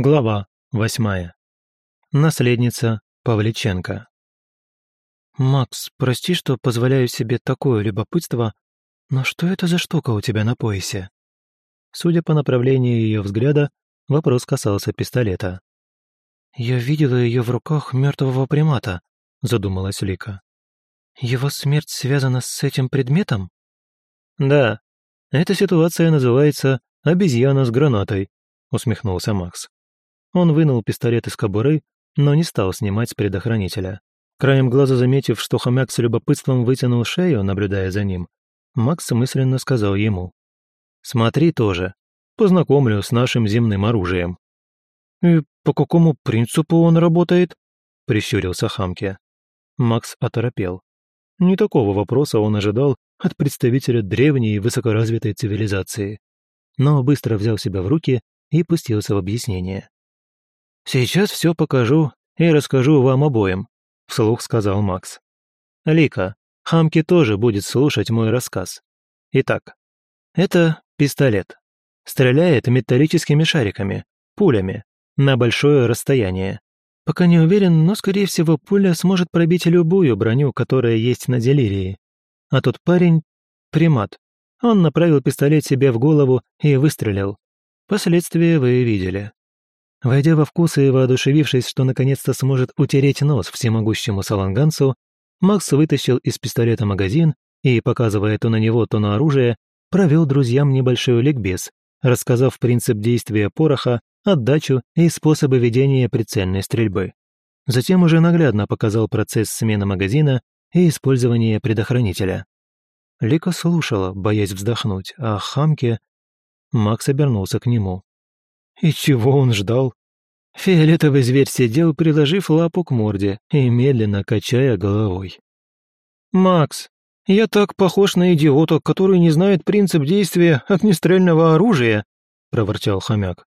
Глава восьмая. Наследница Павличенко. «Макс, прости, что позволяю себе такое любопытство, но что это за штука у тебя на поясе?» Судя по направлению ее взгляда, вопрос касался пистолета. «Я видела ее в руках мертвого примата», — задумалась Лика. «Его смерть связана с этим предметом?» «Да, эта ситуация называется «обезьяна с гранатой», — усмехнулся Макс. Он вынул пистолет из кобуры, но не стал снимать с предохранителя. Краем глаза заметив, что хомяк с любопытством вытянул шею, наблюдая за ним, Макс мысленно сказал ему. «Смотри тоже. Познакомлю с нашим земным оружием». «И по какому принципу он работает?» — прищурился Хамке. Макс оторопел. Не такого вопроса он ожидал от представителя древней и высокоразвитой цивилизации. Но быстро взял себя в руки и пустился в объяснение. «Сейчас все покажу и расскажу вам обоим», — вслух сказал Макс. «Лика, Хамки тоже будет слушать мой рассказ. Итак, это пистолет. Стреляет металлическими шариками, пулями, на большое расстояние. Пока не уверен, но, скорее всего, пуля сможет пробить любую броню, которая есть на делирии. А тот парень — примат. Он направил пистолет себе в голову и выстрелил. Последствия вы видели. Войдя во вкус и воодушевившись, что наконец-то сможет утереть нос всемогущему саланганцу, Макс вытащил из пистолета магазин и, показывая то на него, то на оружие, провел друзьям небольшой ликбез, рассказав принцип действия пороха, отдачу и способы ведения прицельной стрельбы. Затем уже наглядно показал процесс смены магазина и использования предохранителя. Лика слушала, боясь вздохнуть, а Хамке... Макс обернулся к нему. И чего он ждал? Фиолетовый зверь сидел, приложив лапу к морде и медленно качая головой. «Макс, я так похож на идиота, который не знает принцип действия огнестрельного оружия», — проворчал хомяк.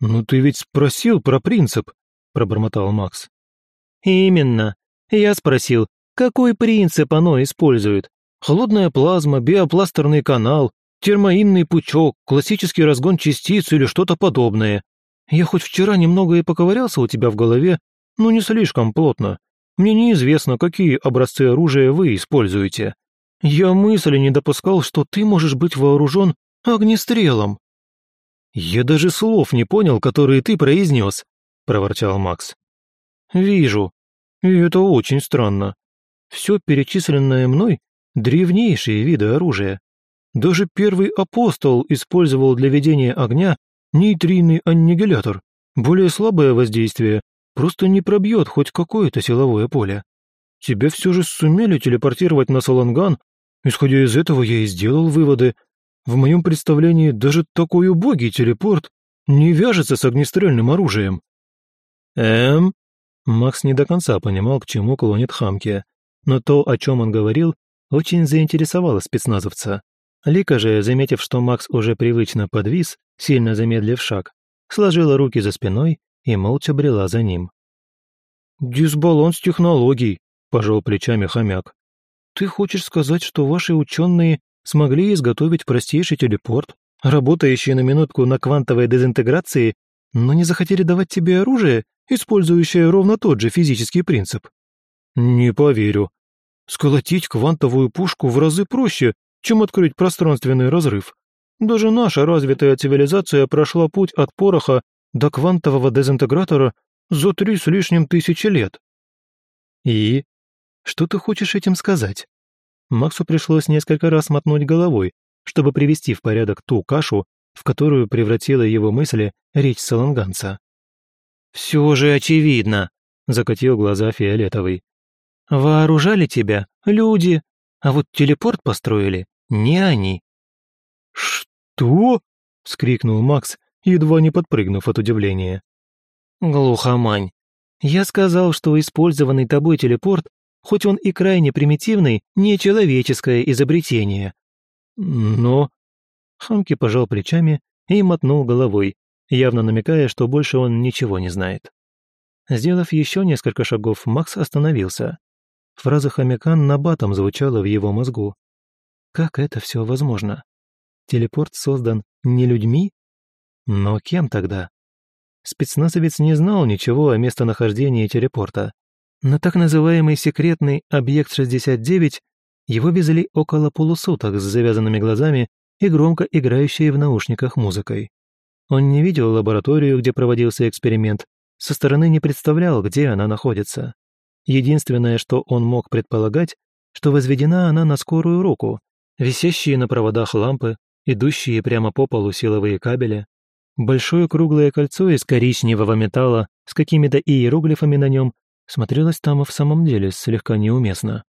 «Ну ты ведь спросил про принцип», — пробормотал Макс. «Именно. Я спросил, какой принцип оно использует? Холодная плазма, биопластерный канал, термоинный пучок, классический разгон частиц или что-то подобное. Я хоть вчера немного и поковырялся у тебя в голове, но не слишком плотно. Мне неизвестно, какие образцы оружия вы используете. Я мысли не допускал, что ты можешь быть вооружен огнестрелом». «Я даже слов не понял, которые ты произнес», — проворчал Макс. «Вижу. И это очень странно. Все перечисленное мной — древнейшие виды оружия. Даже первый апостол использовал для ведения огня нейтринный аннигилятор. Более слабое воздействие просто не пробьет хоть какое-то силовое поле. Тебя все же сумели телепортировать на Саланган. Исходя из этого я и сделал выводы. В моем представлении даже такой убогий телепорт не вяжется с огнестрельным оружием. Эм? Макс не до конца понимал, к чему клонит Хамке, но то, о чем он говорил, очень заинтересовало спецназовца. Лика же, заметив, что Макс уже привычно подвис, сильно замедлив шаг, сложила руки за спиной и молча брела за ним. «Дисбаланс технологий», – пожал плечами хомяк. «Ты хочешь сказать, что ваши ученые смогли изготовить простейший телепорт, работающий на минутку на квантовой дезинтеграции, но не захотели давать тебе оружие, использующее ровно тот же физический принцип?» «Не поверю. Сколотить квантовую пушку в разы проще, чем открыть пространственный разрыв. Даже наша развитая цивилизация прошла путь от пороха до квантового дезинтегратора за три с лишним тысячи лет. И? Что ты хочешь этим сказать? Максу пришлось несколько раз мотнуть головой, чтобы привести в порядок ту кашу, в которую превратила его мысли речь саланганца. «Все же очевидно», — закатил глаза Фиолетовый. «Вооружали тебя люди, а вот телепорт построили не они». «Что?» — вскрикнул Макс, едва не подпрыгнув от удивления. «Глухомань, я сказал, что использованный тобой телепорт, хоть он и крайне примитивный, не человеческое изобретение». «Но...» Хамки пожал плечами и мотнул головой, явно намекая, что больше он ничего не знает. Сделав еще несколько шагов, Макс остановился. Фраза хомяка набатом звучала в его мозгу. Как это все возможно? Телепорт создан не людьми? Но кем тогда? спецназовец не знал ничего о местонахождении телепорта. На так называемый секретный объект 69 его везли около полусуток с завязанными глазами и громко играющей в наушниках музыкой. Он не видел лабораторию, где проводился эксперимент, со стороны не представлял, где она находится. Единственное, что он мог предполагать, что возведена она на скорую руку, висящие на проводах лампы, идущие прямо по полу силовые кабели, большое круглое кольцо из коричневого металла с какими-то иероглифами на нем смотрелось там и в самом деле слегка неуместно.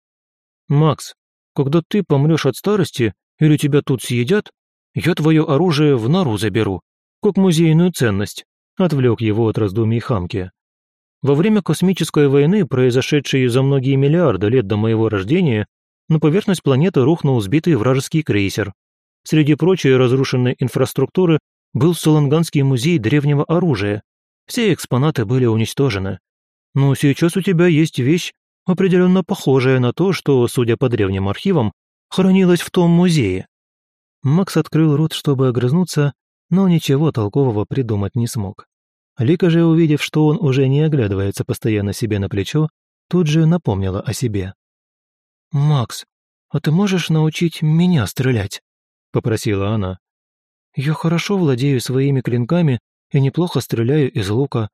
«Макс, когда ты помрешь от старости или тебя тут съедят, я твое оружие в нору заберу, как музейную ценность», отвлек его от раздумий Хамки. Во время космической войны, произошедшей за многие миллиарды лет до моего рождения, на поверхность планеты рухнул сбитый вражеский крейсер. Среди прочей разрушенной инфраструктуры был Солонганский музей древнего оружия. Все экспонаты были уничтожены. Но сейчас у тебя есть вещь, определенно похожая на то, что, судя по древним архивам, хранилось в том музее. Макс открыл рот, чтобы огрызнуться, но ничего толкового придумать не смог. Лика же, увидев, что он уже не оглядывается постоянно себе на плечо, тут же напомнила о себе. «Макс, а ты можешь научить меня стрелять?» — попросила она. «Я хорошо владею своими клинками и неплохо стреляю из лука,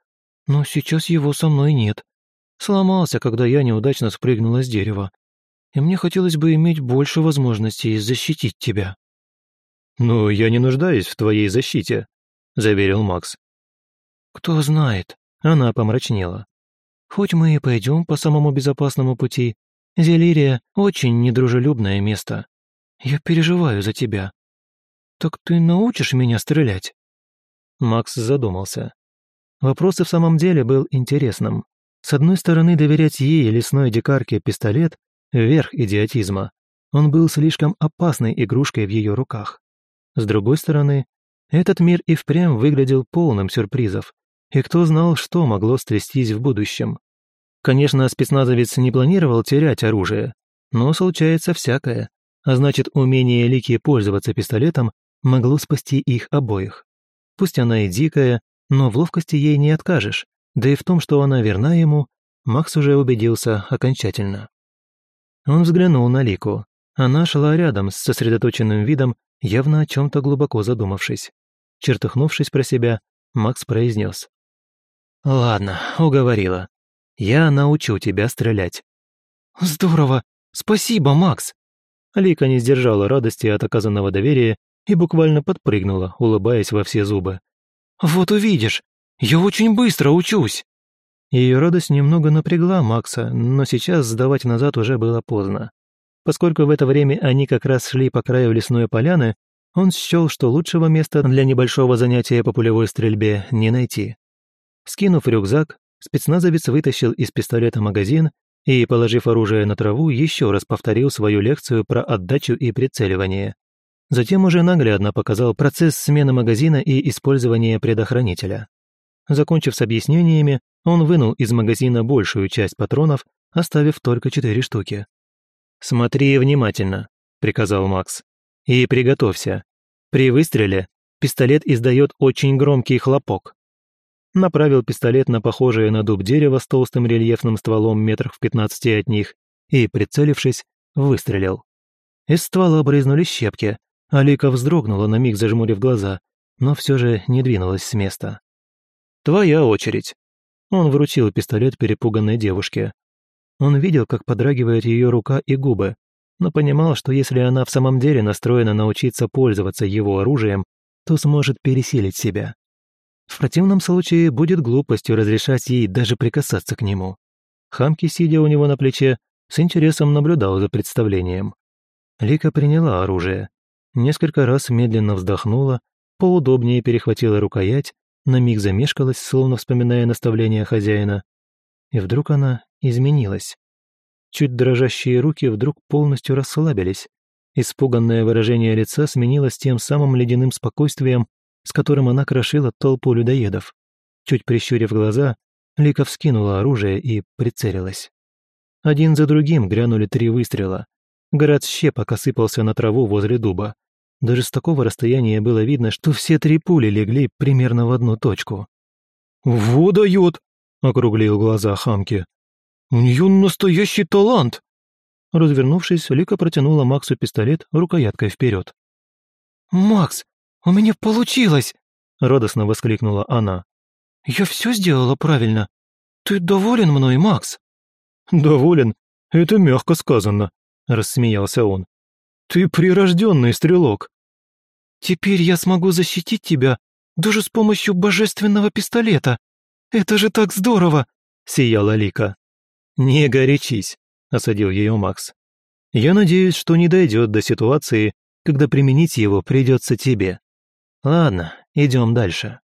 но сейчас его со мной нет. Сломался, когда я неудачно спрыгнула с дерева. И мне хотелось бы иметь больше возможностей защитить тебя». «Ну, я не нуждаюсь в твоей защите», — заверил Макс. «Кто знает», — она помрачнела. «Хоть мы и пойдем по самому безопасному пути, Зелирия — очень недружелюбное место. Я переживаю за тебя. Так ты научишь меня стрелять?» Макс задумался. Вопрос и в самом деле был интересным. С одной стороны, доверять ей, лесной дикарке, пистолет — верх идиотизма. Он был слишком опасной игрушкой в ее руках. С другой стороны, этот мир и впрямь выглядел полным сюрпризов, и кто знал, что могло стрястись в будущем. Конечно, спецназовец не планировал терять оружие, но случается всякое, а значит, умение Лики пользоваться пистолетом могло спасти их обоих. Пусть она и дикая, но в ловкости ей не откажешь, да и в том, что она верна ему, Макс уже убедился окончательно. Он взглянул на Лику. Она шла рядом с сосредоточенным видом явно о чем-то глубоко задумавшись. Чертыхнувшись про себя, Макс произнес. «Ладно, уговорила. Я научу тебя стрелять». «Здорово! Спасибо, Макс!» Лика не сдержала радости от оказанного доверия и буквально подпрыгнула, улыбаясь во все зубы. «Вот увидишь! Я очень быстро учусь!» Ее радость немного напрягла Макса, но сейчас сдавать назад уже было поздно. Поскольку в это время они как раз шли по краю лесной поляны, он счел, что лучшего места для небольшого занятия по пулевой стрельбе не найти. Скинув рюкзак, спецназовец вытащил из пистолета магазин и, положив оружие на траву, еще раз повторил свою лекцию про отдачу и прицеливание. Затем уже наглядно показал процесс смены магазина и использования предохранителя. Закончив с объяснениями, он вынул из магазина большую часть патронов, оставив только четыре штуки. «Смотри внимательно», — приказал Макс. «И приготовься. При выстреле пистолет издает очень громкий хлопок». Направил пистолет на похожее на дуб дерево с толстым рельефным стволом метрах в пятнадцати от них и, прицелившись, выстрелил. Из ствола брызнули щепки, Алика вздрогнула на миг, зажмурив глаза, но все же не двинулась с места. «Твоя очередь». Он вручил пистолет перепуганной девушке. Он видел, как подрагивает ее рука и губы, но понимал, что если она в самом деле настроена научиться пользоваться его оружием, то сможет пересилить себя. В противном случае будет глупостью разрешать ей даже прикасаться к нему. Хамки, сидя у него на плече, с интересом наблюдал за представлением. Лика приняла оружие. Несколько раз медленно вздохнула, поудобнее перехватила рукоять, на миг замешкалась, словно вспоминая наставления хозяина. И вдруг она изменилась. Чуть дрожащие руки вдруг полностью расслабились. Испуганное выражение лица сменилось тем самым ледяным спокойствием, с которым она крошила толпу людоедов. Чуть прищурив глаза, Лика вскинула оружие и прицелилась. Один за другим грянули три выстрела. Град щепок осыпался на траву возле дуба. Даже с такого расстояния было видно, что все три пули легли примерно в одну точку. «Во дает!» — округлил глаза хамки. «У нее настоящий талант!» Развернувшись, Лика протянула Максу пистолет рукояткой вперед. «Макс, у меня получилось!» — радостно воскликнула она. «Я все сделала правильно. Ты доволен мной, Макс?» «Доволен? Это мягко сказано», — рассмеялся он. «Ты прирожденный стрелок». «Теперь я смогу защитить тебя даже с помощью божественного пистолета. Это же так здорово!» — сияла Лика. «Не горячись», — осадил ее Макс. «Я надеюсь, что не дойдет до ситуации, когда применить его придется тебе. Ладно, идем дальше».